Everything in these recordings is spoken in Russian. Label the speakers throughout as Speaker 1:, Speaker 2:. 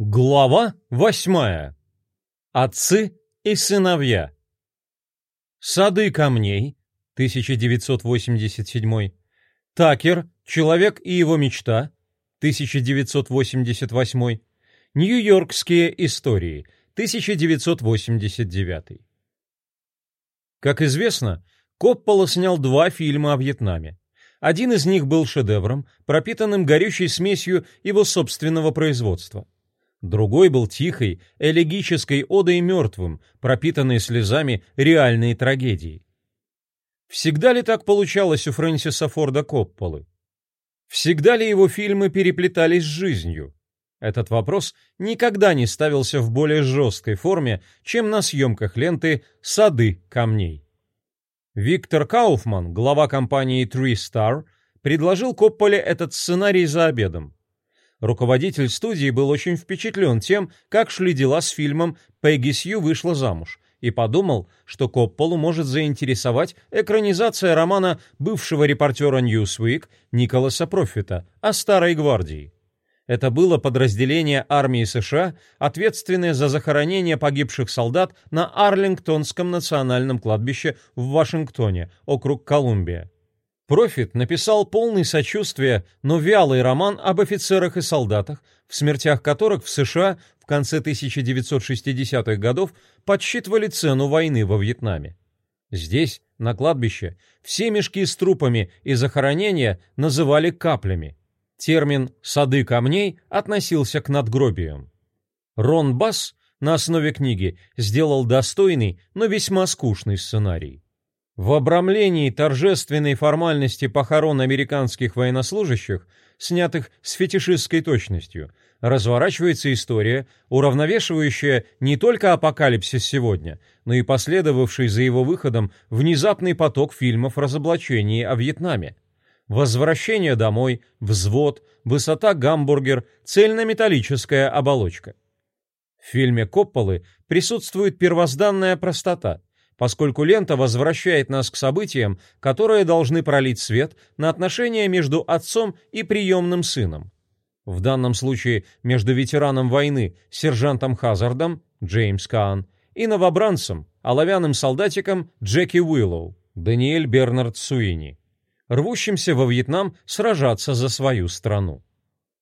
Speaker 1: Глава восьмая. Отцы и сыновья. Сады камней, 1987. Такер, Человек и его мечта, 1988. Нью-Йоркские истории, 1989. Как известно, Коппола снял два фильма о Вьетнаме. Один из них был шедевром, пропитанным горючей смесью его собственного производства – Другой был тихой, элегической одой мертвым, пропитанной слезами реальной трагедии. Всегда ли так получалось у Фрэнсиса Форда Копполы? Всегда ли его фильмы переплетались с жизнью? Этот вопрос никогда не ставился в более жесткой форме, чем на съемках ленты «Сады камней». Виктор Кауфман, глава компании Three Star, предложил Копполе этот сценарий за обедом. Руководитель студии был очень впечатлен тем, как шли дела с фильмом «Пегги Сью вышла замуж», и подумал, что Копполу может заинтересовать экранизация романа бывшего репортера Newsweek Николаса Профита о Старой Гвардии. Это было подразделение армии США, ответственное за захоронение погибших солдат на Арлингтонском национальном кладбище в Вашингтоне, округ Колумбия. Профит написал полный сочувствия, но вялый роман об офицерах и солдатах, в смертях которых в США в конце 1960-х годов подсчитывали цену войны во Вьетнаме. Здесь, на кладбище, все мешки с трупами и захоронения называли каплями. Термин «сады камней» относился к надгробиям. Рон Басс на основе книги сделал достойный, но весьма скучный сценарий. В обрамлении торжественной формальности похорон американских военнослужащих, снятых с фетишистской точностью, разворачивается история, уравновешивающая не только апокалипсис сегодня, но и последовавший за его выходом внезапный поток фильмов разоблачений о Вьетнаме. Возвращение домой, взвод, высота гамбургер, цельнометаллическая оболочка. В фильме Копполы присутствует первозданная простота – поскольку лента возвращает нас к событиям, которые должны пролить свет на отношения между отцом и приемным сыном. В данном случае между ветераном войны, сержантом Хазардом, Джеймс Каан, и новобранцем, оловянным солдатиком Джеки Уиллоу, Даниэль Бернард Суини, рвущимся во Вьетнам сражаться за свою страну.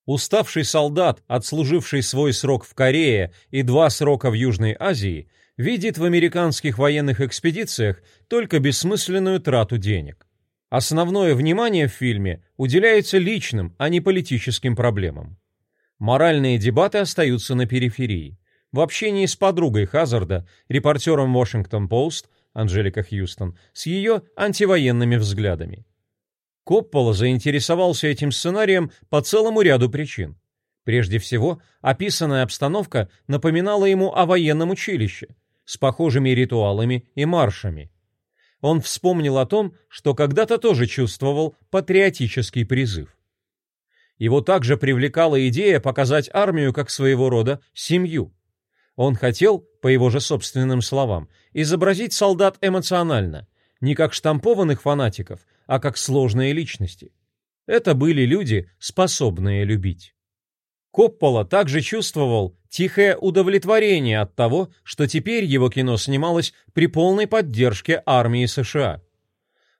Speaker 1: Уставший солдат, отслуживший свой срок в Корее и два срока в Южной Азии, видит в американских военных экспедициях только бессмысленную трату денег. Основное внимание в фильме уделяется личным, а не политическим проблемам. Моральные дебаты остаются на периферии. В общении с подругой Хазарда, репортером Washington-Post, Анжелика Хьюстон, с ее антивоенными взглядами. Коппола заинтересовался этим сценарием по целому ряду причин. Прежде всего, описанная обстановка напоминала ему о военном училище – с похожими ритуалами и маршами. Он вспомнил о том, что когда-то тоже чувствовал патриотический призыв. Его также привлекала идея показать армию как своего рода семью. Он хотел, по его же собственным словам, изобразить солдат эмоционально, не как штампованных фанатиков, а как сложные личности. Это были люди, способные любить. Коппола также чувствовал тихое удовлетворение от того, что теперь его кино снималось при полной поддержке армии США.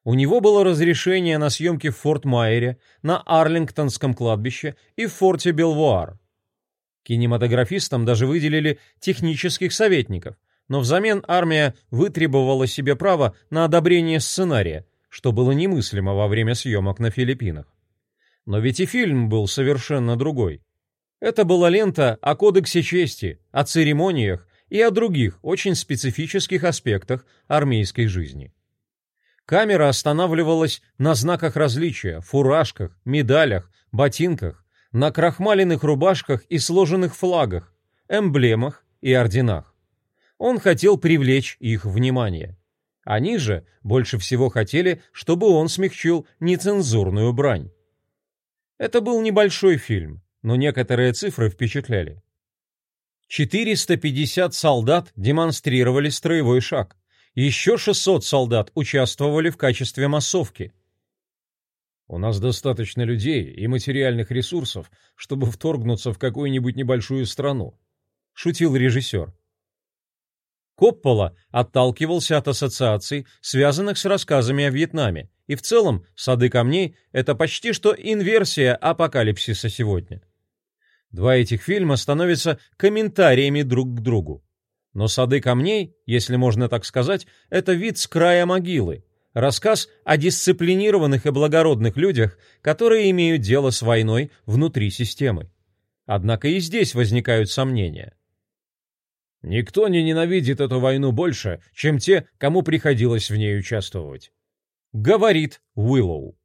Speaker 1: У него было разрешение на съемки в Форт-Майере, на Арлингтонском кладбище и в форте Белвуар. Кинематографистам даже выделили технических советников, но взамен армия вытребовала себе право на одобрение сценария, что было немыслимо во время съемок на Филиппинах. Но ведь и фильм был совершенно другой. Это была лента о кодексе чести, о церемониях и о других очень специфических аспектах армейской жизни. Камера останавливалась на знаках различия, фуражках, медалях, ботинках, на крахмаленных рубашках и сложенных флагах, эмблемах и орденах. Он хотел привлечь их внимание. Они же больше всего хотели, чтобы он смягчил нецензурную брань. Это был небольшой фильм, но некоторые цифры впечатляли. 450 солдат демонстрировали строевой шаг. Еще 600 солдат участвовали в качестве массовки. У нас достаточно людей и материальных ресурсов, чтобы вторгнуться в какую-нибудь небольшую страну, шутил режиссер. Коппола отталкивался от ассоциаций, связанных с рассказами о Вьетнаме, и в целом «Сады камней» — это почти что инверсия апокалипсиса сегодня. Два этих фильма становятся комментариями друг к другу. Но «Сады камней», если можно так сказать, это вид с края могилы, рассказ о дисциплинированных и благородных людях, которые имеют дело с войной внутри системы. Однако и здесь возникают сомнения. Никто не ненавидит эту войну больше, чем те, кому приходилось в ней участвовать. Говорит Уиллоу.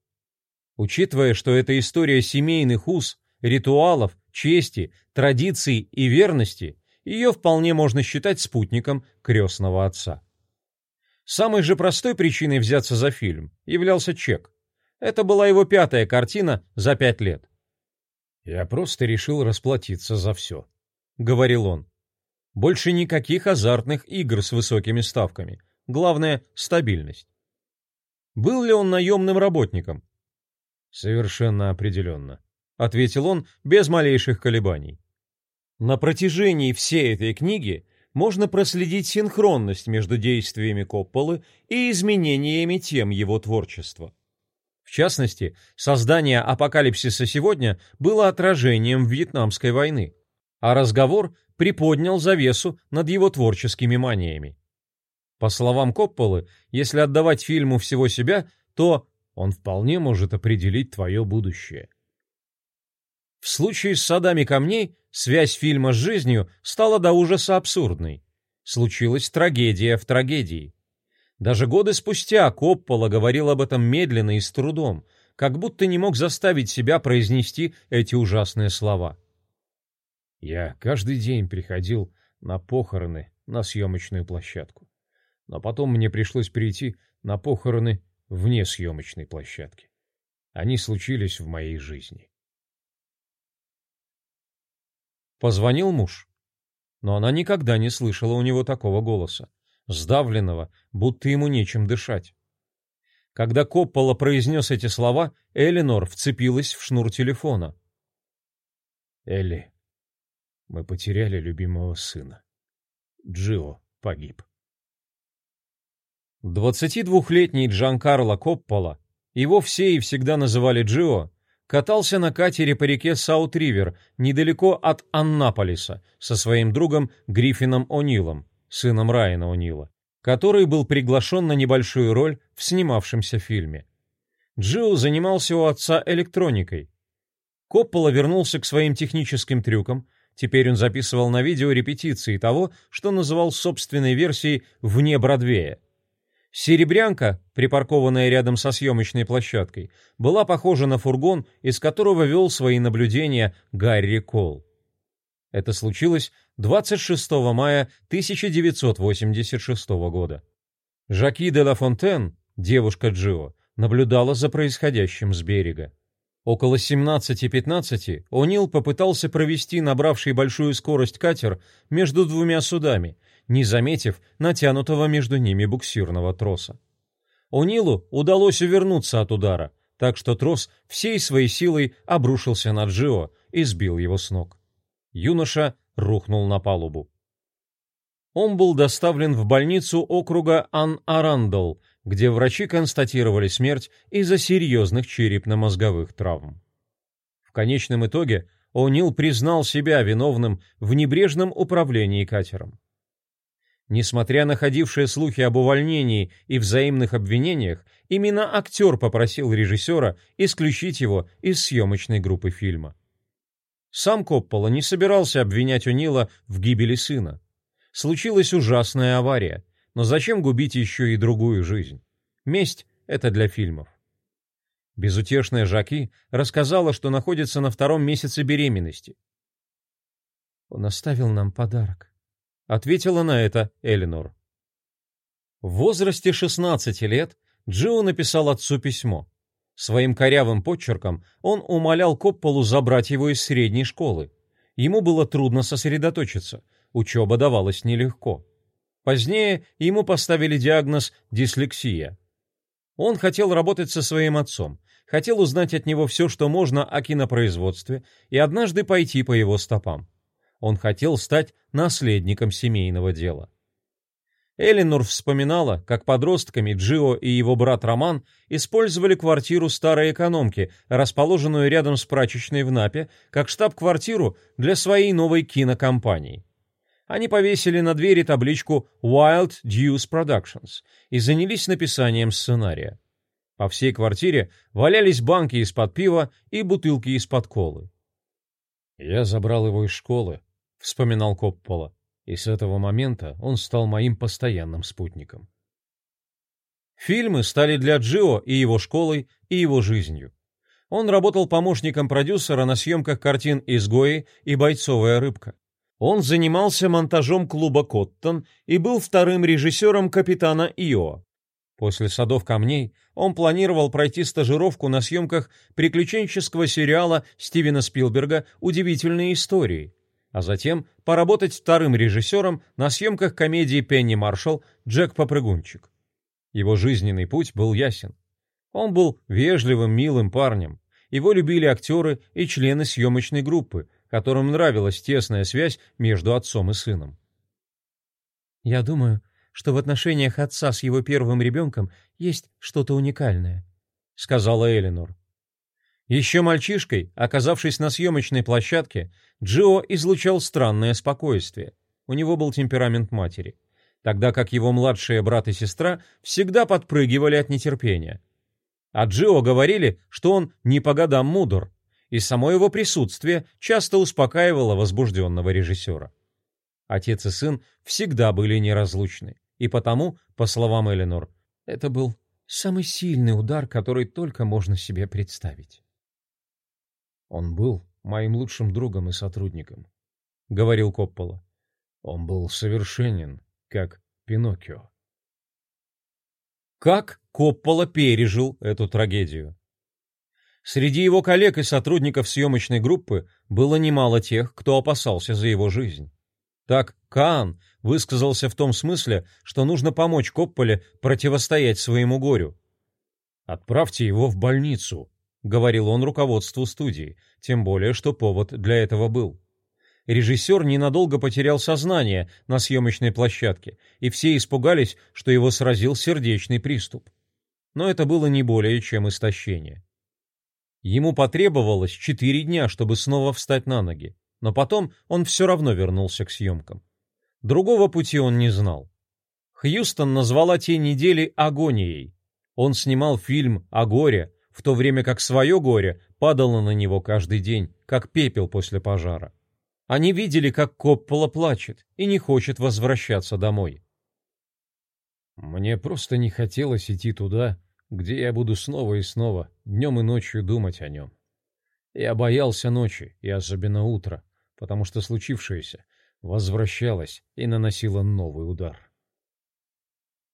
Speaker 1: Учитывая, что это история семейных уз, ритуалов, чести, традиций и верности, ее вполне можно считать спутником крестного отца. Самой же простой причиной взяться за фильм являлся чек. Это была его пятая картина за пять лет. «Я просто решил расплатиться за все», — говорил он. Больше никаких азартных игр с высокими ставками. Главное — стабильность. Был ли он наемным работником? Совершенно определенно, — ответил он без малейших колебаний. На протяжении всей этой книги можно проследить синхронность между действиями Копполы и изменениями тем его творчества. В частности, создание «Апокалипсиса сегодня» было отражением Вьетнамской войны, а разговор приподнял завесу над его творческими маниями. По словам Копполы, если отдавать фильму всего себя, то он вполне может определить твое будущее. В случае с «Садами камней» связь фильма с жизнью стала до ужаса абсурдной. Случилась трагедия в трагедии. Даже годы спустя Коппола говорил об этом медленно и с трудом, как будто не мог заставить себя произнести эти ужасные слова. Я каждый день приходил на похороны на съемочную площадку. Но потом мне пришлось перейти на похороны вне съемочной площадки. Они случились в моей жизни. Позвонил муж, но она никогда не слышала у него такого голоса, сдавленного, будто ему нечем дышать. Когда Коппола произнес эти слова, Элинор вцепилась в шнур телефона. «Элли, мы потеряли любимого сына. Джио погиб. 22-летний Джанкарло Коппола, его все и всегда называли Джио, катался на катере по реке Саут-Ривер недалеко от Аннаполиса со своим другом Гриффином О'Нилом, сыном Райана О'Нила, который был приглашен на небольшую роль в снимавшемся фильме. Джио занимался у отца электроникой. Коппола вернулся к своим техническим трюкам, Теперь он записывал на видео репетиции того, что называл собственной версией «вне Бродвея». Серебрянка, припаркованная рядом со съемочной площадкой, была похожа на фургон, из которого вел свои наблюдения Гарри Кол. Это случилось 26 мая 1986 года. Жаки де ла Фонтен, девушка Джио, наблюдала за происходящим с берега. Около 17.15 О'Нил попытался провести набравший большую скорость катер между двумя судами, не заметив натянутого между ними буксирного троса. О'Нилу удалось увернуться от удара, так что трос всей своей силой обрушился на Джио и сбил его с ног. Юноша рухнул на палубу. Он был доставлен в больницу округа Ан-Арандл, где врачи констатировали смерть из-за серьезных черепно-мозговых травм. В конечном итоге О'Нил признал себя виновным в небрежном управлении катером. Несмотря на ходившие слухи об увольнении и взаимных обвинениях, именно актер попросил режиссера исключить его из съемочной группы фильма. Сам Коппола не собирался обвинять О'Нила в гибели сына. Случилась ужасная авария, но зачем губить еще и другую жизнь? Месть — это для фильмов. Безутешная Жаки рассказала, что находится на втором месяце беременности. «Он оставил нам подарок», — ответила на это Элинор. В возрасте 16 лет Джио написал отцу письмо. Своим корявым подчерком он умолял Копполу забрать его из средней школы. Ему было трудно сосредоточиться, учеба давалась нелегко. Позднее ему поставили диагноз дислексия. Он хотел работать со своим отцом, хотел узнать от него все, что можно о кинопроизводстве, и однажды пойти по его стопам. Он хотел стать наследником семейного дела. Элинор вспоминала, как подростками Джио и его брат Роман использовали квартиру старой экономки, расположенную рядом с прачечной в Напе, как штаб-квартиру для своей новой кинокомпании. Они повесили на двери табличку Wild Deuce Productions и занялись написанием сценария. По всей квартире валялись банки из-под пива и бутылки из-под колы. «Я забрал его из школы», — вспоминал Коппола и с этого момента он стал моим постоянным спутником. Фильмы стали для Джио и его школой, и его жизнью. Он работал помощником продюсера на съемках картин «Изгои» и «Бойцовая рыбка». Он занимался монтажом клуба «Коттон» и был вторым режиссером «Капитана Ио». После «Садов камней» он планировал пройти стажировку на съемках приключенческого сериала Стивена Спилберга «Удивительные истории», а затем поработать вторым режиссером на съемках комедии Пенни Маршалл «Джек Попрыгунчик». Его жизненный путь был ясен. Он был вежливым, милым парнем. Его любили актеры и члены съемочной группы, которым нравилась тесная связь между отцом и сыном. «Я думаю, что в отношениях отца с его первым ребенком есть что-то уникальное», — сказала Элинор. Еще мальчишкой, оказавшись на съемочной площадке, Джио излучал странное спокойствие. У него был темперамент матери, тогда как его младшие брат и сестра всегда подпрыгивали от нетерпения. А Джио говорили, что он не по годам мудр, и само его присутствие часто успокаивало возбужденного режиссера. Отец и сын всегда были неразлучны, и потому, по словам Эленор, это был самый сильный удар, который только можно себе представить. Он был моим лучшим другом и сотрудником, — говорил Коппола. Он был совершенен, как Пиноккио. Как Коппола пережил эту трагедию? Среди его коллег и сотрудников съемочной группы было немало тех, кто опасался за его жизнь. Так Каан высказался в том смысле, что нужно помочь Копполе противостоять своему горю. «Отправьте его в больницу», — говорил он руководству студии, тем более, что повод для этого был. Режиссер ненадолго потерял сознание на съемочной площадке, и все испугались, что его сразил сердечный приступ. Но это было не более чем истощение. Ему потребовалось четыре дня, чтобы снова встать на ноги, но потом он все равно вернулся к съемкам. Другого пути он не знал. Хьюстон назвала те недели агонией. Он снимал фильм о горе, в то время как свое горе падало на него каждый день, как пепел после пожара. Они видели, как Коппола плачет и не хочет возвращаться домой. Мне просто не хотелось идти туда, где я буду снова и снова, днем и ночью думать о нем. Я боялся ночи, и особенно утра, потому что случившееся возвращалось и наносило новый удар.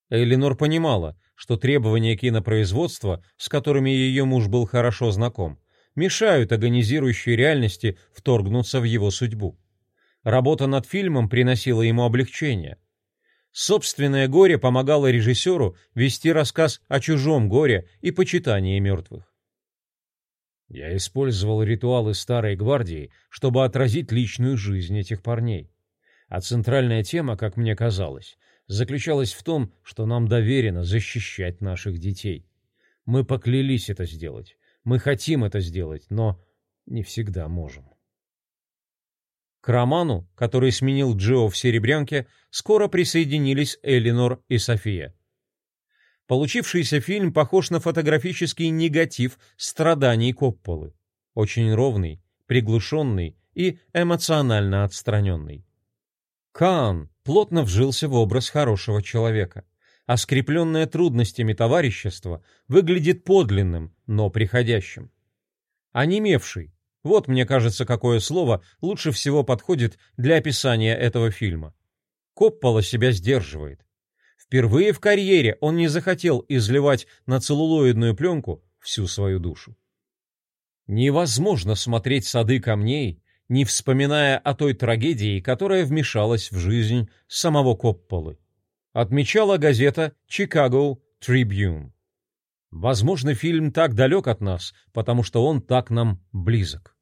Speaker 1: Элинор понимала, что требования кинопроизводства, с которыми ее муж был хорошо знаком, мешают агонизирующей реальности вторгнуться в его судьбу. Работа над фильмом приносила ему облегчение. Собственное горе помогало режиссеру вести рассказ о чужом горе и почитании мертвых. Я использовал ритуалы Старой Гвардии, чтобы отразить личную жизнь этих парней. А центральная тема, как мне казалось, заключалась в том, что нам доверено защищать наших детей. Мы поклялись это сделать. Мы хотим это сделать, но не всегда можем. К роману, который сменил Джо в «Серебрянке», скоро присоединились Элинор и София. Получившийся фильм похож на фотографический негатив страданий Копполы. Очень ровный, приглушенный и эмоционально отстраненный. Каан плотно вжился в образ хорошего человека, а скрепленное трудностями товарищество выглядит подлинным, но приходящим. Онемевший – вот, мне кажется, какое слово лучше всего подходит для описания этого фильма. Коппола себя сдерживает. Впервые в карьере он не захотел изливать на целлулоидную пленку всю свою душу. Невозможно смотреть сады камней не вспоминая о той трагедии, которая вмешалась в жизнь самого Копполы. Отмечала газета «Chicago Tribune». Возможно, фильм так далек от нас, потому что он так нам близок.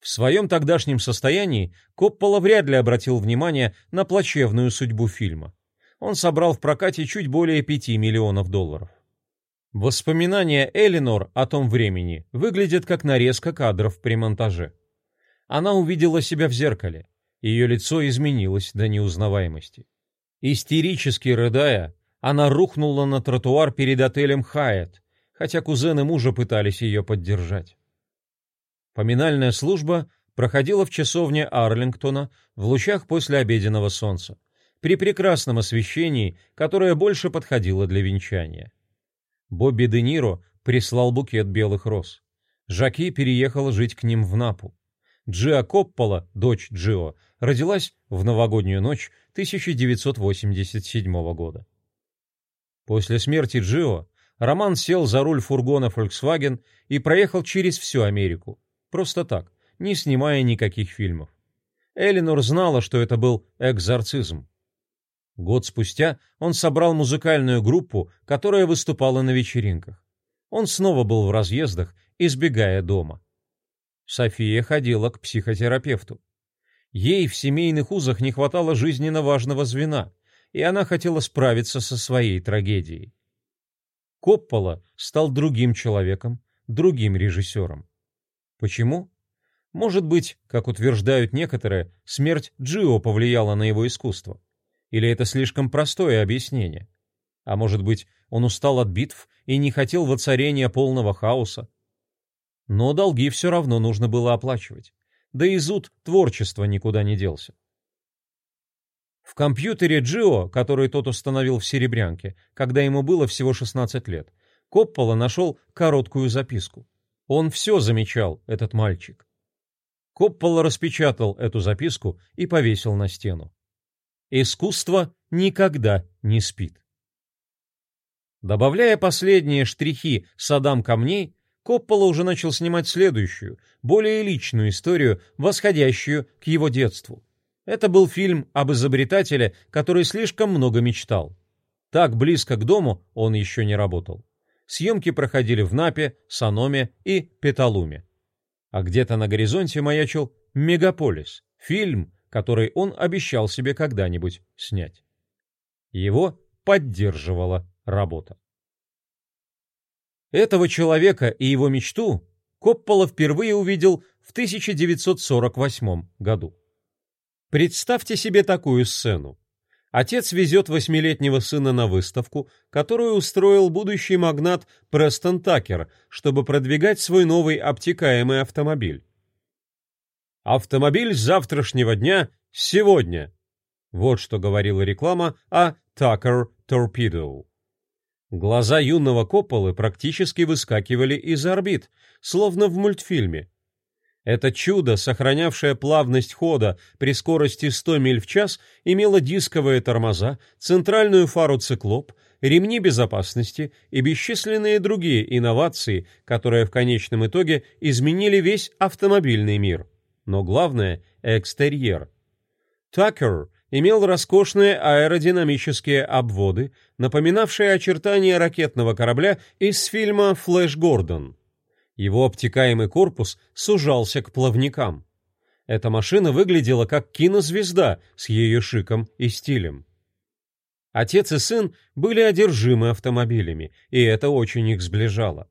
Speaker 1: В своем тогдашнем состоянии Коппола вряд ли обратил внимание на плачевную судьбу фильма. Он собрал в прокате чуть более 5 миллионов долларов. Воспоминания Элинор о том времени выглядят как нарезка кадров при монтаже. Она увидела себя в зеркале. Ее лицо изменилось до неузнаваемости. Истерически рыдая, она рухнула на тротуар перед отелем «Хайет», хотя кузены мужа пытались ее поддержать. Поминальная служба проходила в часовне Арлингтона в лучах после обеденного солнца, при прекрасном освещении, которое больше подходило для венчания. Бобби Де Ниро прислал букет белых роз. Жаки переехала жить к ним в Напу. Джиа Коппола, дочь Джио, родилась в новогоднюю ночь 1987 года. После смерти Джио Роман сел за руль фургона Volkswagen и проехал через всю Америку. Просто так, не снимая никаких фильмов. Элинор знала, что это был экзорцизм. Год спустя он собрал музыкальную группу, которая выступала на вечеринках. Он снова был в разъездах, избегая дома. София ходила к психотерапевту. Ей в семейных узах не хватало жизненно важного звена, и она хотела справиться со своей трагедией. Коппола стал другим человеком, другим режиссером. Почему? Может быть, как утверждают некоторые, смерть Джио повлияла на его искусство. Или это слишком простое объяснение? А может быть, он устал от битв и не хотел воцарения полного хаоса? Но долги все равно нужно было оплачивать. Да и зуд творчества никуда не делся. В компьютере Джио, который тот установил в Серебрянке, когда ему было всего 16 лет, Коппола нашел короткую записку. Он все замечал, этот мальчик. Коппола распечатал эту записку и повесил на стену. Искусство никогда не спит. Добавляя последние штрихи садам камней, Коппола уже начал снимать следующую, более личную историю, восходящую к его детству. Это был фильм об изобретателе, который слишком много мечтал. Так близко к дому он еще не работал. Съемки проходили в Напе, Саноме и Петалуме. А где-то на горизонте маячил «Мегаполис», фильм, который он обещал себе когда-нибудь снять. Его поддерживала работа. Этого человека и его мечту Коппола впервые увидел в 1948 году. Представьте себе такую сцену. Отец везет восьмилетнего сына на выставку, которую устроил будущий магнат Престон Такер, чтобы продвигать свой новый обтекаемый автомобиль. Автомобиль завтрашнего дня сегодня. Вот что говорила реклама о Tucker Torpedo. Глаза юного Копполы практически выскакивали из орбит, словно в мультфильме. Это чудо, сохранявшее плавность хода при скорости 100 миль в час, имело дисковые тормоза, центральную фару циклоп, ремни безопасности и бесчисленные другие инновации, которые в конечном итоге изменили весь автомобильный мир но главное — экстерьер. Такер имел роскошные аэродинамические обводы, напоминавшие очертания ракетного корабля из фильма «Флэш Гордон». Его обтекаемый корпус сужался к плавникам. Эта машина выглядела как кинозвезда с ее шиком и стилем. Отец и сын были одержимы автомобилями, и это очень их сближало.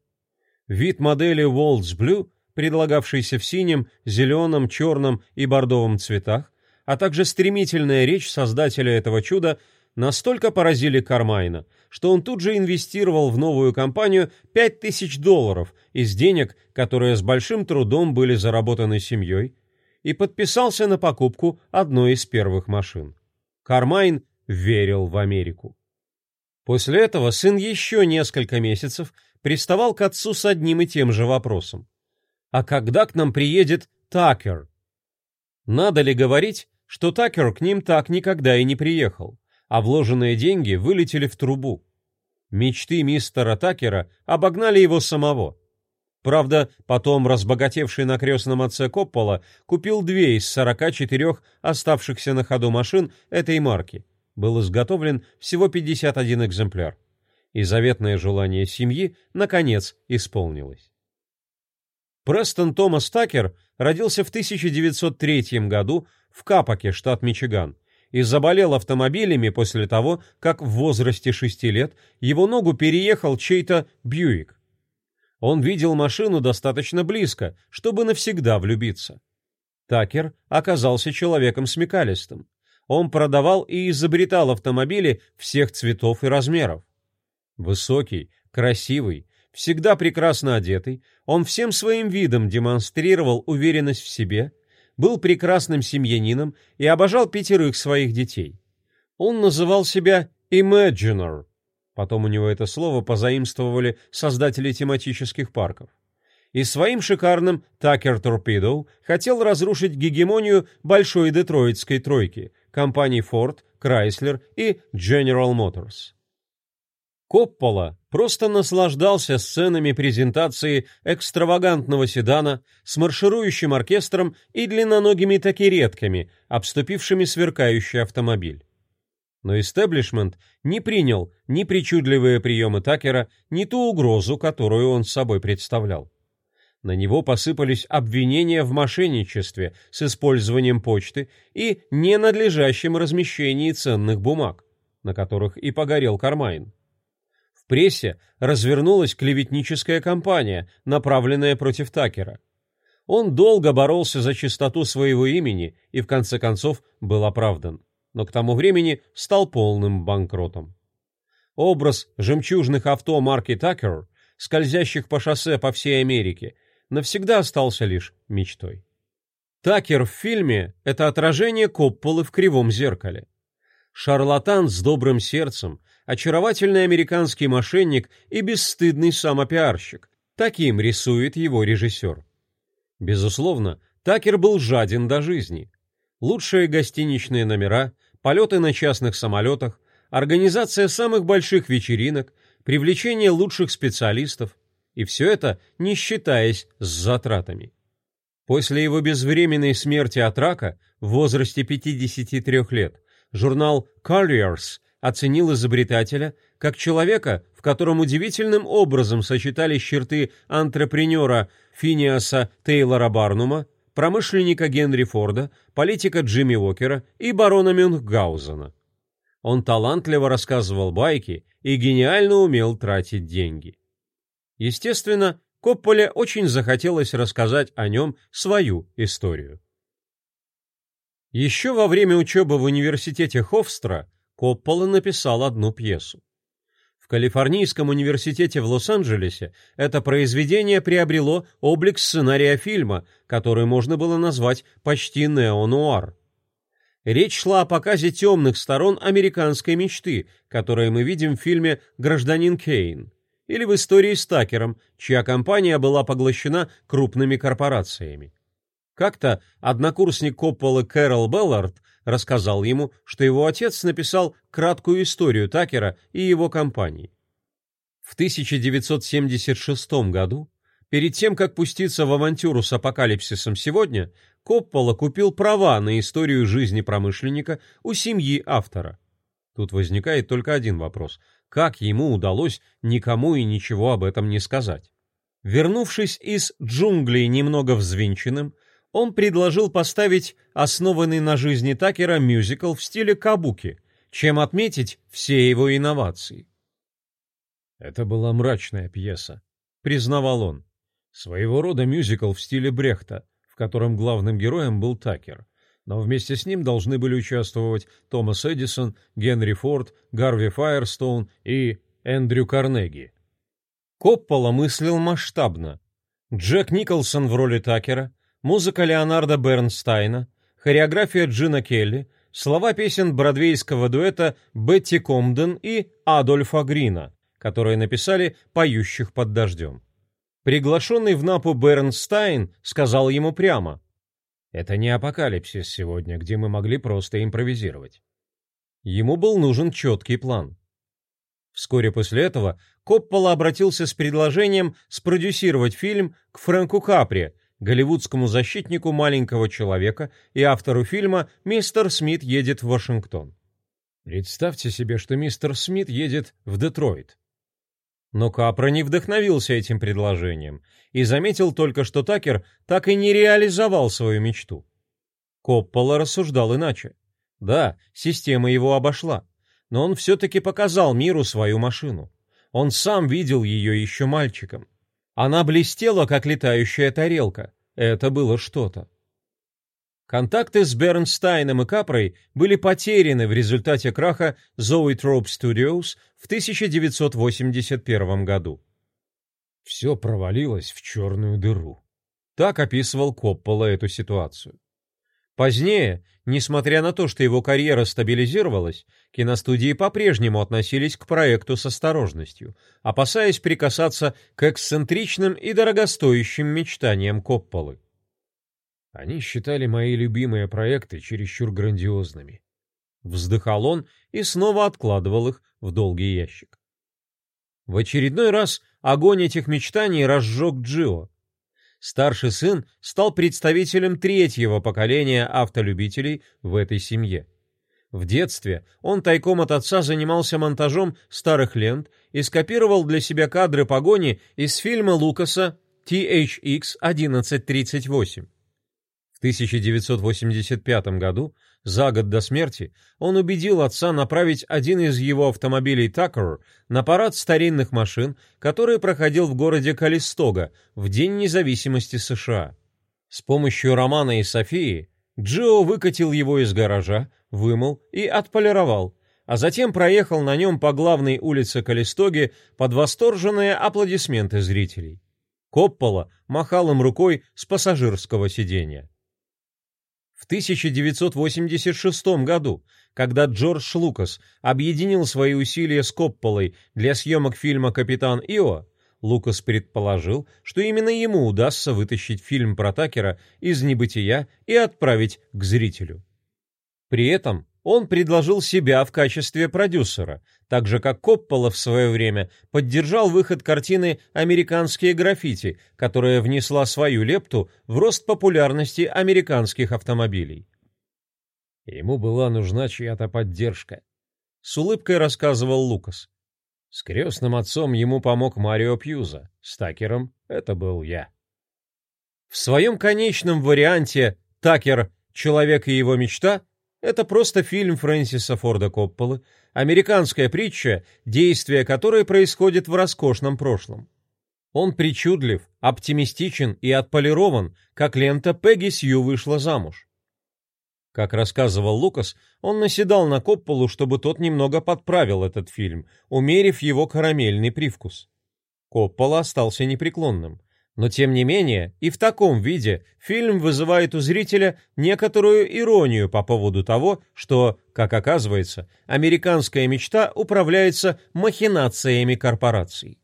Speaker 1: Вид модели Waltz Blue предлагавшийся в синем, зеленом, черном и бордовом цветах, а также стремительная речь создателя этого чуда настолько поразили Кармайна, что он тут же инвестировал в новую компанию 5000 долларов из денег, которые с большим трудом были заработаны семьей, и подписался на покупку одной из первых машин. Кармайн верил в Америку. После этого сын еще несколько месяцев приставал к отцу с одним и тем же вопросом а когда к нам приедет Такер? Надо ли говорить, что Такер к ним так никогда и не приехал, а вложенные деньги вылетели в трубу? Мечты мистера Такера обогнали его самого. Правда, потом разбогатевший на крестном отце Коппола купил две из 44 оставшихся на ходу машин этой марки. Был изготовлен всего 51 экземпляр. И заветное желание семьи, наконец, исполнилось. Престон Томас Такер родился в 1903 году в Капаке, штат Мичиган, и заболел автомобилями после того, как в возрасте шести лет его ногу переехал чей-то Бьюик. Он видел машину достаточно близко, чтобы навсегда влюбиться. Такер оказался человеком смекалистым. Он продавал и изобретал автомобили всех цветов и размеров. Высокий, красивый, всегда прекрасно одетый, он всем своим видом демонстрировал уверенность в себе, был прекрасным семьянином и обожал пятерых своих детей. Он называл себя «Imaginer», потом у него это слово позаимствовали создатели тематических парков. И своим шикарным Tucker Torpedo хотел разрушить гегемонию большой детройтской тройки – компаний Ford, Chrysler и General Motors. Коппола просто наслаждался сценами презентации экстравагантного седана с марширующим оркестром и длинноногими такиретками, обступившими сверкающий автомобиль. Но истеблишмент не принял ни причудливые приемы Такера, ни ту угрозу, которую он собой представлял. На него посыпались обвинения в мошенничестве с использованием почты и ненадлежащем размещении ценных бумаг, на которых и погорел Кармайн прессе развернулась клеветническая кампания, направленная против Такера. Он долго боролся за чистоту своего имени и в конце концов был оправдан, но к тому времени стал полным банкротом. Образ жемчужных авто марки Такер, скользящих по шоссе по всей Америке, навсегда остался лишь мечтой. Такер в фильме – это отражение Копполы в кривом зеркале. Шарлатан с добрым сердцем, очаровательный американский мошенник и бесстыдный самопиарщик. Таким рисует его режиссер. Безусловно, Такер был жаден до жизни. Лучшие гостиничные номера, полеты на частных самолетах, организация самых больших вечеринок, привлечение лучших специалистов, и все это не считаясь с затратами. После его безвременной смерти от рака в возрасте 53 лет журнал Colliers оценил изобретателя как человека, в котором удивительным образом сочетались черты антрепренера Финиаса Тейлора Барнума, промышленника Генри Форда, политика Джимми Уокера и барона Мюнхгаузена. Он талантливо рассказывал байки и гениально умел тратить деньги. Естественно, Копполе очень захотелось рассказать о нем свою историю. Еще во время учебы в университете Хофстра Коппола написал одну пьесу. В Калифорнийском университете в Лос-Анджелесе это произведение приобрело облик сценария фильма, который можно было назвать почти неонуар. Речь шла о показе темных сторон американской мечты, которые мы видим в фильме «Гражданин Кейн», или в истории с Такером, чья компания была поглощена крупными корпорациями. Как-то однокурсник Копполы Кэрол Беллард рассказал ему, что его отец написал краткую историю Такера и его компании. В 1976 году, перед тем, как пуститься в авантюру с апокалипсисом сегодня, Коппола купил права на историю жизни промышленника у семьи автора. Тут возникает только один вопрос. Как ему удалось никому и ничего об этом не сказать? Вернувшись из джунглей немного взвинченным, он предложил поставить основанный на жизни Такера мюзикл в стиле кабуки, чем отметить все его инновации. Это была мрачная пьеса, признавал он. Своего рода мюзикл в стиле Брехта, в котором главным героем был Такер, но вместе с ним должны были участвовать Томас Эдисон, Генри Форд, Гарви Файерстоун и Эндрю Карнеги. Коппола мыслил масштабно. Джек Николсон в роли Такера, музыка Леонарда Бернстайна, хореография Джина Келли, слова песен бродвейского дуэта Бетти Комден и Адольфа Грина, которые написали «Поющих под дождем». Приглашенный в Напу Бернстайн сказал ему прямо «Это не апокалипсис сегодня, где мы могли просто импровизировать». Ему был нужен четкий план. Вскоре после этого Коппола обратился с предложением спродюсировать фильм к Фрэнку Капри, голливудскому защитнику маленького человека и автору фильма «Мистер Смит едет в Вашингтон». Представьте себе, что мистер Смит едет в Детройт. Но Капра не вдохновился этим предложением и заметил только, что Такер так и не реализовал свою мечту. Коппола рассуждал иначе. Да, система его обошла, но он все-таки показал миру свою машину. Он сам видел ее еще мальчиком. Она блестела, как летающая тарелка. Это было что-то. Контакты с Бернстайном и Капрой были потеряны в результате краха Zoetrope Studios в 1981 году.
Speaker 2: Все провалилось в черную дыру.
Speaker 1: Так описывал Коппола эту ситуацию. Позднее, несмотря на то, что его карьера стабилизировалась, киностудии по-прежнему относились к проекту с осторожностью, опасаясь прикасаться к эксцентричным и дорогостоящим мечтаниям Копполы.
Speaker 2: Они считали мои любимые проекты чересчур грандиозными.
Speaker 1: Вздыхал он и снова откладывал их в долгий ящик. В очередной раз огонь этих мечтаний разжег Джио. Старший сын стал представителем третьего поколения автолюбителей в этой семье. В детстве он тайком от отца занимался монтажом старых лент и скопировал для себя кадры погони из фильма Лукаса THX 1138. В 1985 году, за год до смерти, он убедил отца направить один из его автомобилей Такер на парад старинных машин, который проходил в городе Калистога в День независимости США. С помощью Романа и Софии Джио выкатил его из гаража, вымыл и отполировал, а затем проехал на нем по главной улице Калистоги под восторженные аплодисменты зрителей. Коппола махал им рукой с пассажирского сиденья. В 1986 году, когда Джордж Лукас объединил свои усилия с Копполой для съемок фильма «Капитан Ио», Лукас предположил, что именно ему удастся вытащить фильм про Такера из небытия и отправить к зрителю. При этом он предложил себя в качестве продюсера, так же как Коппола в свое время поддержал выход картины «Американские граффити», которая внесла свою лепту в рост популярности американских автомобилей.
Speaker 2: Ему была нужна чья-то поддержка.
Speaker 1: С улыбкой рассказывал Лукас.
Speaker 2: С крестным отцом ему помог Марио Пьюза, с Такером это был я.
Speaker 1: В своем конечном варианте «Такер. Человек и его мечта» Это просто фильм Фрэнсиса Форда Копполы, американская притча, действие которой происходит в роскошном прошлом. Он причудлив, оптимистичен и отполирован, как лента Пегги Сью вышла замуж. Как рассказывал Лукас, он наседал на Копполу, чтобы тот немного подправил этот фильм, умерив его карамельный привкус. Коппола остался непреклонным. Но тем не менее, и в таком виде фильм вызывает у зрителя некоторую иронию по поводу того, что, как оказывается, американская мечта управляется махинациями корпораций.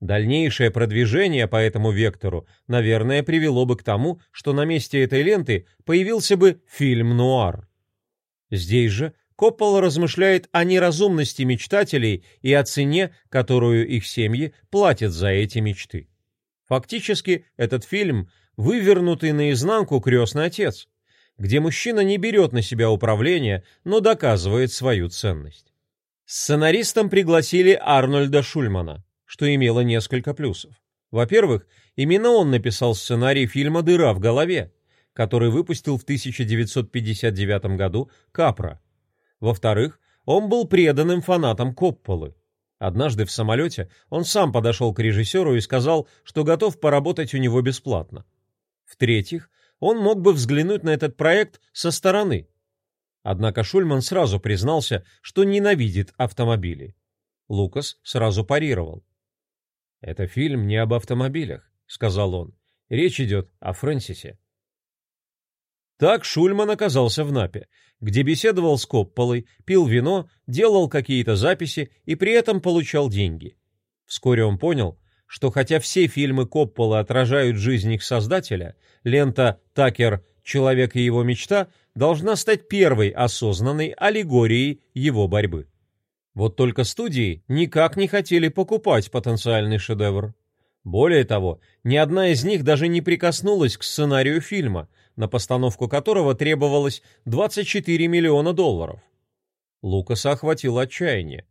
Speaker 1: Дальнейшее продвижение по этому вектору, наверное, привело бы к тому, что на месте этой ленты появился бы фильм «Нуар». Здесь же Коппола размышляет о неразумности мечтателей и о цене, которую их семьи платят за эти мечты. Фактически, этот фильм – вывернутый наизнанку крестный отец, где мужчина не берет на себя управление, но доказывает свою ценность. Сценаристом пригласили Арнольда Шульмана, что имело несколько плюсов. Во-первых, именно он написал сценарий фильма «Дыра в голове», который выпустил в 1959 году Капра. Во-вторых, он был преданным фанатом Копполы. Однажды в самолете он сам подошел к режиссеру и сказал, что готов поработать у него бесплатно. В-третьих, он мог бы взглянуть на этот проект со стороны. Однако Шульман сразу признался, что ненавидит автомобили. Лукас сразу парировал. «Это фильм не об автомобилях», — сказал он. «Речь идет о Фрэнсисе». Так Шульман оказался в Напе, где беседовал с Копполой, пил вино, делал какие-то записи и при этом получал деньги. Вскоре он понял, что хотя все фильмы Коппола отражают жизнь их создателя, лента «Такер. Человек и его мечта» должна стать первой осознанной аллегорией его борьбы. Вот только студии никак не хотели покупать потенциальный шедевр. Более того, ни одна из них даже не прикоснулась к сценарию фильма – на постановку которого требовалось 24 миллиона долларов. Лукаса охватило отчаяние.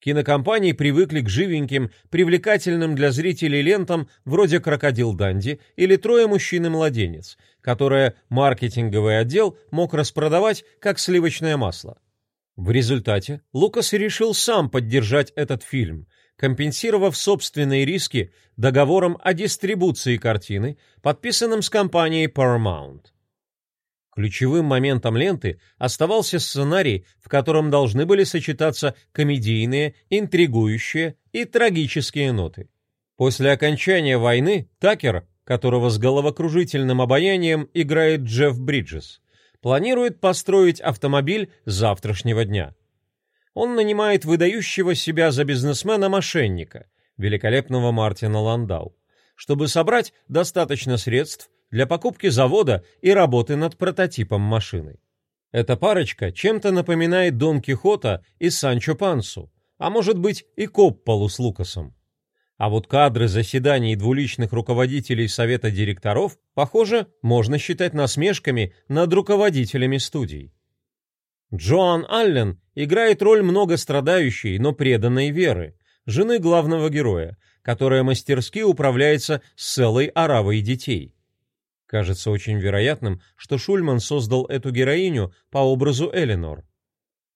Speaker 1: Кинокомпании привыкли к живеньким, привлекательным для зрителей лентам вроде «Крокодил Данди» или «Трое мужчин и младенец», которое маркетинговый отдел мог распродавать как сливочное масло. В результате Лукас решил сам поддержать этот фильм, компенсировав собственные риски договором о дистрибуции картины, подписанным с компанией Paramount. Ключевым моментом ленты оставался сценарий, в котором должны были сочетаться комедийные, интригующие и трагические ноты. После окончания войны Такер, которого с головокружительным обаянием играет Джефф Бриджес, планирует построить автомобиль завтрашнего дня. Он нанимает выдающего себя за бизнесмена-мошенника, великолепного Мартина Ландау, чтобы собрать достаточно средств для покупки завода и работы над прототипом машины. Эта парочка чем-то напоминает Дон Кихота и Санчо Пансу, а может быть и Копполу с Лукасом. А вот кадры заседаний двуличных руководителей совета директоров, похоже, можно считать насмешками над руководителями студий. Джоан Аллен играет роль многострадающей, но преданной Веры, жены главного героя, которая мастерски управляется с целой оравой детей. Кажется очень вероятным, что Шульман создал эту героиню по образу Эленор.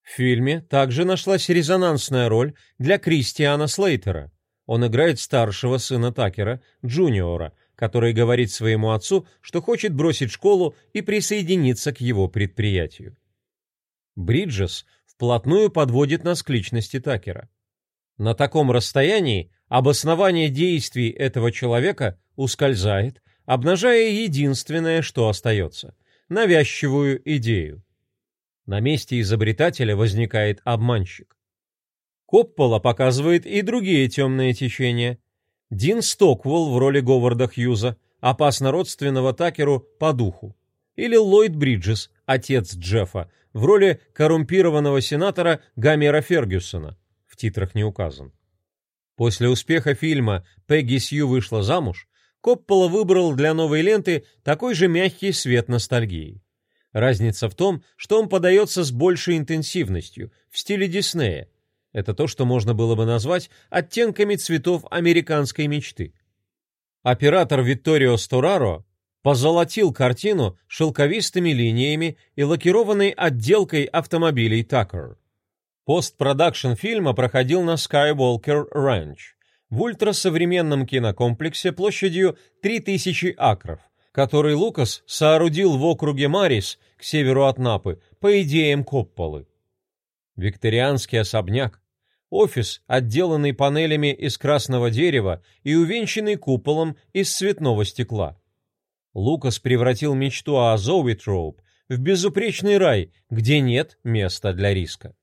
Speaker 1: В фильме также нашлась резонансная роль для Кристиана Слейтера. Он играет старшего сына Такера, Джуниора, который говорит своему отцу, что хочет бросить школу и присоединиться к его предприятию. Бриджес вплотную подводит нас к личности Такера. На таком расстоянии обоснование действий этого человека ускользает, обнажая единственное, что остается – навязчивую идею. На месте изобретателя возникает обманщик. Коппола показывает и другие темные течения. Дин Стоквелл в роли Говарда Хьюза, опасно родственного Такеру по духу. Или Ллойд Бриджес, отец Джеффа, в роли коррумпированного сенатора Гамера Фергюсона, в титрах не указан. После успеха фильма «Пегги Сью вышла замуж» Коппола выбрал для новой ленты такой же мягкий свет ностальгии. Разница в том, что он подается с большей интенсивностью, в стиле Диснея. Это то, что можно было бы назвать оттенками цветов американской мечты. Оператор Витторио Стораро позолотил картину шелковистыми линиями и лакированной отделкой автомобилей Tucker. Постпродакшн фильма проходил на Skywalker Ranch в ультрасовременном кинокомплексе площадью 3000 акров, который Лукас соорудил в округе Марис к северу от Напы по идеям Копполы. Викторианский особняк, офис, отделанный панелями из красного дерева и увенчанный куполом из цветного стекла. Лукас превратил мечту о Зоуитроуп в безупречный рай, где нет места для риска.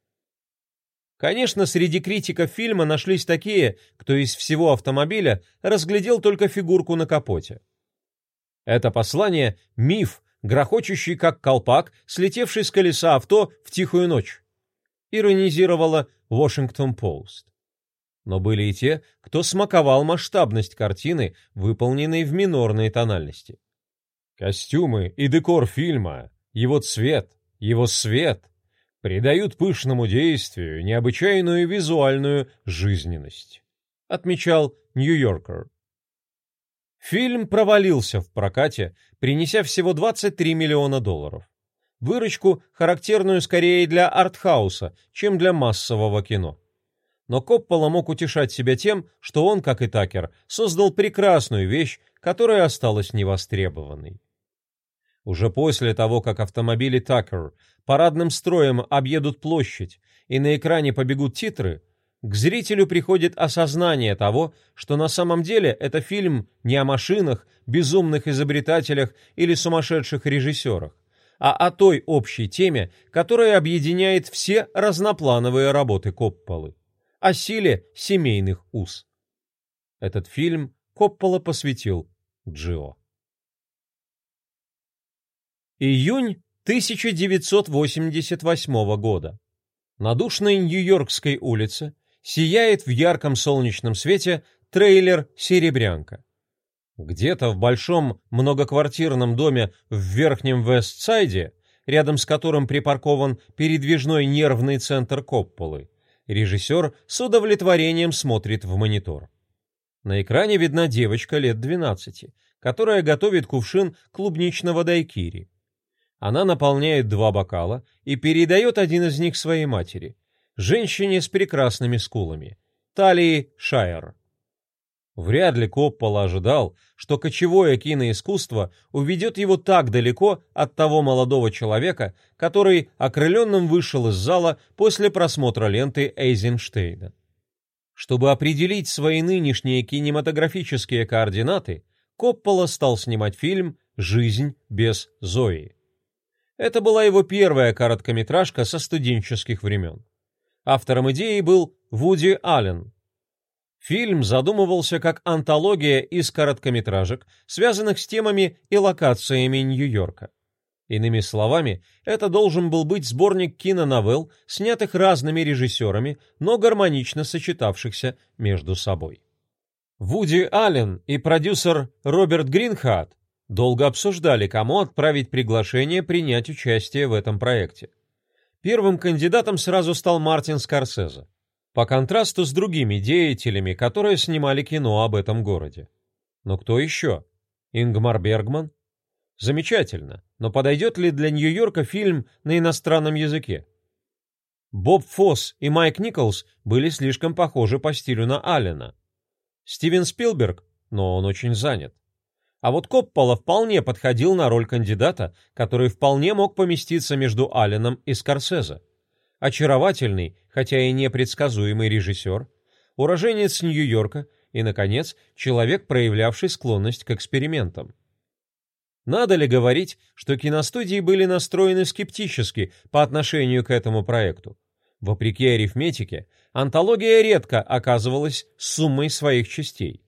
Speaker 1: Конечно, среди критиков фильма нашлись такие, кто из всего автомобиля разглядел только фигурку на капоте. Это послание — миф, грохочущий как колпак, слетевший с колеса авто в тихую ночь, иронизировала Washington Post. Но были и те, кто смаковал масштабность картины, выполненной в минорной тональности. Костюмы и декор фильма, его цвет, его свет — придают пышному действию необычайную визуальную жизненность, отмечал Нью-Йоркер. Фильм провалился в прокате, принеся всего 23 миллиона долларов. Выручку, характерную скорее для артхауса, чем для массового кино. Но Коппола мог утешать себя тем, что он, как и Такер, создал прекрасную вещь, которая осталась невостребованной. Уже после того, как автомобили Такер парадным строем объедут площадь и на экране побегут титры, к зрителю приходит осознание того, что на самом деле это фильм не о машинах, безумных изобретателях или сумасшедших режиссерах, а о той общей теме, которая объединяет все разноплановые работы Копполы, о силе семейных уз. Этот фильм Коппола посвятил Джио. Июнь 1988 года. На душной Нью-Йоркской улице сияет в ярком солнечном свете трейлер «Серебрянка». Где-то в большом многоквартирном доме в Верхнем Вестсайде, рядом с которым припаркован передвижной нервный центр Копполы, Режиссер с удовлетворением смотрит в монитор. На экране видна девочка лет 12, которая готовит кувшин клубничного дайкири. Она наполняет два бокала и передает один из них своей матери, женщине с прекрасными скулами, Талии Шайер. Вряд ли Коппола ожидал, что кочевое киноискусство уведет его так далеко от того молодого человека, который окрыленным вышел из зала после просмотра ленты Эйзенштейна. Чтобы определить свои нынешние кинематографические координаты, Коппола стал снимать фильм «Жизнь без Зои». Это была его первая короткометражка со студенческих времен. Автором идеи был Вуди Аллен, Фильм задумывался как антология из короткометражек, связанных с темами и локациями Нью-Йорка. Иными словами, это должен был быть сборник киноновелл, снятых разными режиссерами, но гармонично сочетавшихся между собой. Вуди Аллен и продюсер Роберт Гринхард долго обсуждали, кому отправить приглашение принять участие в этом проекте. Первым кандидатом сразу стал Мартин Скорсезе по контрасту с другими деятелями, которые снимали кино об этом городе. Но кто еще? Ингмар Бергман? Замечательно, но подойдет ли для Нью-Йорка фильм на иностранном языке? Боб Фосс и Майк Николс были слишком похожи по стилю на Аллена. Стивен Спилберг, но он очень занят. А вот Коппола вполне подходил на роль кандидата, который вполне мог поместиться между Алленом и Скорсезе очаровательный, хотя и непредсказуемый режиссер, уроженец Нью-Йорка и, наконец, человек, проявлявший склонность к экспериментам. Надо ли говорить, что киностудии были настроены скептически по отношению к этому проекту? Вопреки арифметике, антология редко оказывалась суммой своих частей.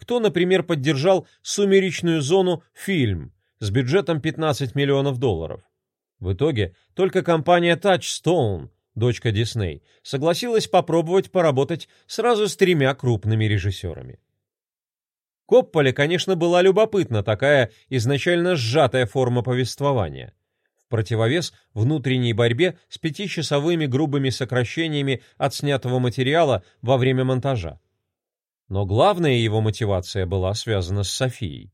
Speaker 1: Кто, например, поддержал «Сумеречную зону» фильм с бюджетом 15 миллионов долларов? В итоге только компания Touchstone, дочка Disney, согласилась попробовать поработать сразу с тремя крупными режиссерами. Копполе, конечно, была любопытна такая изначально сжатая форма повествования. В противовес внутренней борьбе с пятичасовыми грубыми сокращениями отснятого материала во время монтажа. Но главная его мотивация была связана с Софией.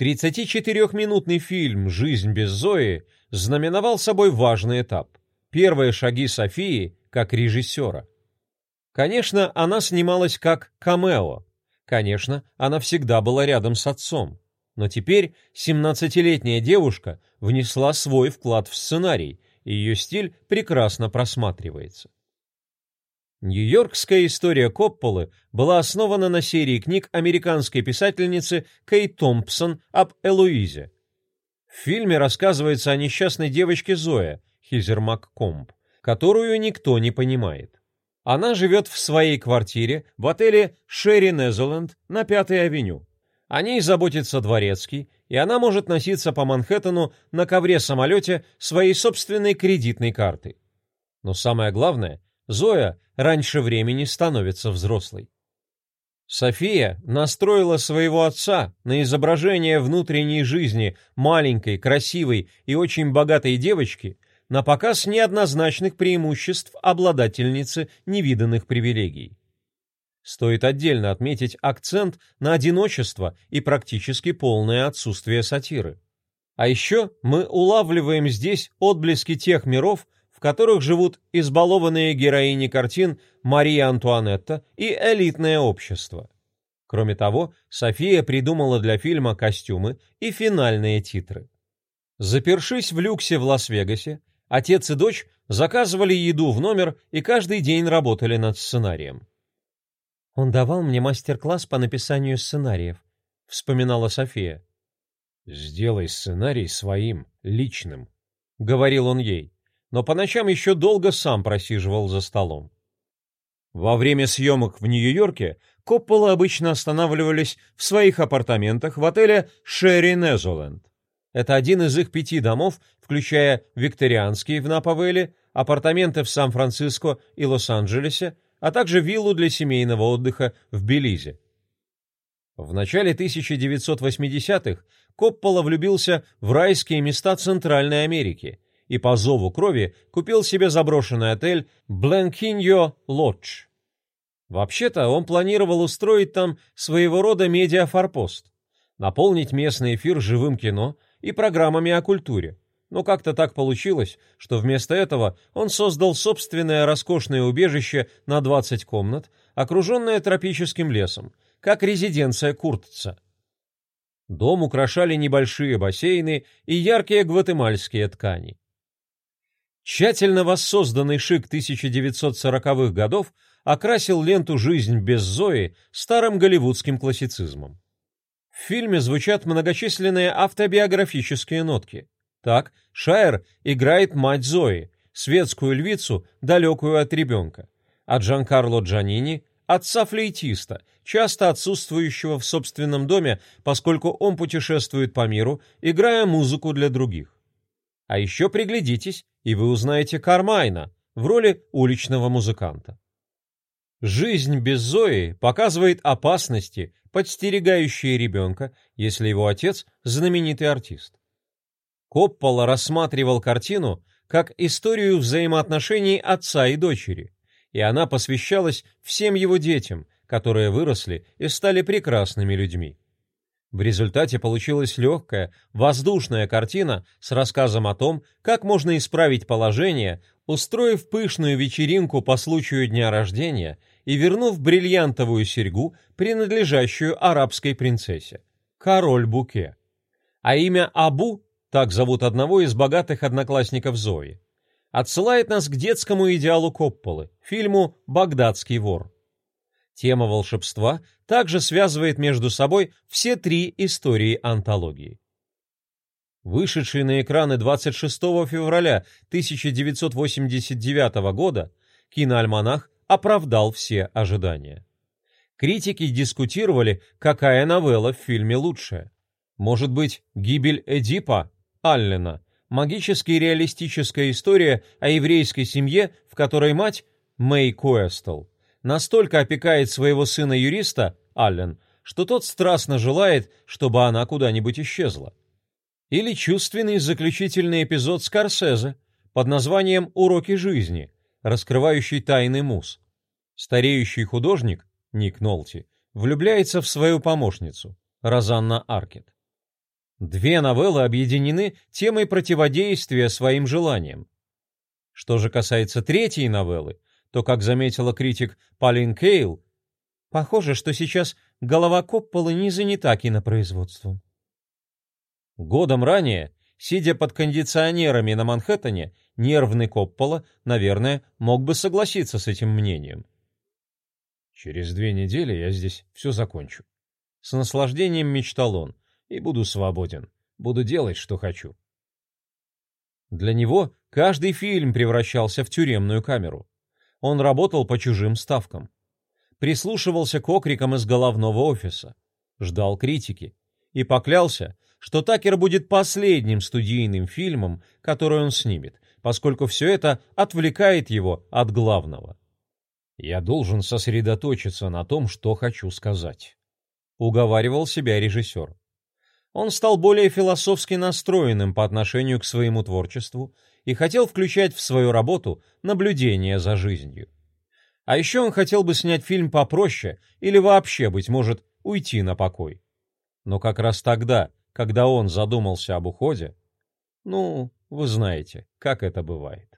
Speaker 1: 34-минутный фильм «Жизнь без Зои» знаменовал собой важный этап. Первые шаги Софии как режиссера. Конечно, она снималась как камео. Конечно, она всегда была рядом с отцом. Но теперь 17-летняя девушка внесла свой вклад в сценарий, и ее стиль прекрасно просматривается. Нью-Йоркская история Копполы была основана на серии книг американской писательницы Кей Томпсон об Элуизе. В фильме рассказывается о несчастной девочке Зоя, Хизер МакКомб, которую никто не понимает. Она живет в своей квартире в отеле Шерри Незерленд на Пятой авеню. О ней заботится дворецкий, и она может носиться по Манхэттену на ковре-самолете своей собственной кредитной картой. Но самое главное, Зоя раньше времени становится взрослой. София настроила своего отца на изображение внутренней жизни маленькой, красивой и очень богатой девочки на показ неоднозначных преимуществ обладательницы невиданных привилегий. Стоит отдельно отметить акцент на одиночество и практически полное отсутствие сатиры. А еще мы улавливаем здесь отблески тех миров, в которых живут избалованные героини картин Мария Антуанетта и элитное общество. Кроме того, София придумала для фильма костюмы и финальные титры. Запершись в люксе в Лас-Вегасе, отец и дочь заказывали еду в номер и каждый день работали над сценарием. «Он давал мне мастер-класс по написанию сценариев», — вспоминала София.
Speaker 2: «Сделай сценарий своим, личным», —
Speaker 1: говорил он ей но по ночам еще долго сам просиживал за столом. Во время съемок в Нью-Йорке Коппола обычно останавливались в своих апартаментах в отеле «Шерри Незоленд». Это один из их пяти домов, включая викторианские в Напавеле, апартаменты в Сан-Франциско и Лос-Анджелесе, а также виллу для семейного отдыха в Белизе. В начале 1980-х Коппола влюбился в райские места Центральной Америки – и по зову крови купил себе заброшенный отель Бленкиньо Лодж. Вообще-то он планировал устроить там своего рода медиафорпост, наполнить местный эфир живым кино и программами о культуре. Но как-то так получилось, что вместо этого он создал собственное роскошное убежище на 20 комнат, окруженное тропическим лесом, как резиденция Куртца. Дом украшали небольшие бассейны и яркие гватемальские ткани. Тщательно воссозданный шик 1940-х годов окрасил ленту «Жизнь без Зои» старым голливудским классицизмом. В фильме звучат многочисленные автобиографические нотки. Так, Шайер играет мать Зои, светскую львицу, далекую от ребенка, а Джанкарло Джанини – отца флейтиста, часто отсутствующего в собственном доме, поскольку он путешествует по миру, играя музыку для других. А еще приглядитесь, и вы узнаете Кармайна в роли уличного музыканта. Жизнь без Зои показывает опасности, подстерегающие ребенка, если его отец – знаменитый артист. Коппола рассматривал картину как историю взаимоотношений отца и дочери, и она посвящалась всем его детям, которые выросли и стали прекрасными людьми. В результате получилась легкая, воздушная картина с рассказом о том, как можно исправить положение, устроив пышную вечеринку по случаю дня рождения и вернув бриллиантовую серьгу, принадлежащую арабской принцессе. Король Буке. А имя Абу, так зовут одного из богатых одноклассников Зои, отсылает нас к детскому идеалу Копполы, фильму «Багдадский вор». Тема волшебства также связывает между собой все три истории антологии. Вышедший на экраны 26 февраля 1989 года киноальманах оправдал все ожидания. Критики дискутировали, какая новелла в фильме лучшая. Может быть, «Гибель Эдипа» Аллена, магически реалистическая история о еврейской семье, в которой мать, Мэй Коэстел, настолько опекает своего сына-юриста, Аллен, что тот страстно желает, чтобы она куда-нибудь исчезла. Или чувственный заключительный эпизод Скорсезе под названием «Уроки жизни», раскрывающий тайны мус. Стареющий художник, Ник Нолти, влюбляется в свою помощницу, Розанна Аркет. Две новеллы объединены темой противодействия своим желаниям. Что же касается третьей новеллы, то, как заметила критик Полин Кейл, похоже, что сейчас голова Копполы не занята кинопроизводством. Годом ранее, сидя под кондиционерами на Манхэттене, нервный Коппола, наверное, мог бы согласиться с этим мнением.
Speaker 2: Через две недели я здесь все закончу.
Speaker 1: С наслаждением мечтал он.
Speaker 2: И буду свободен. Буду делать, что хочу.
Speaker 1: Для него каждый фильм превращался в тюремную камеру. Он работал по чужим ставкам. Прислушивался к окрикам из головного офиса. Ждал критики. И поклялся, что Такер будет последним студийным фильмом, который он снимет, поскольку все это отвлекает его от главного.
Speaker 2: «Я должен сосредоточиться на том, что хочу сказать», —
Speaker 1: уговаривал себя режиссер. Он стал более философски настроенным по отношению к своему творчеству и хотел включать в свою работу наблюдение за жизнью. А еще он хотел бы снять фильм попроще или вообще, быть может, уйти на покой. Но как раз тогда, когда он задумался об уходе, ну, вы знаете, как это бывает.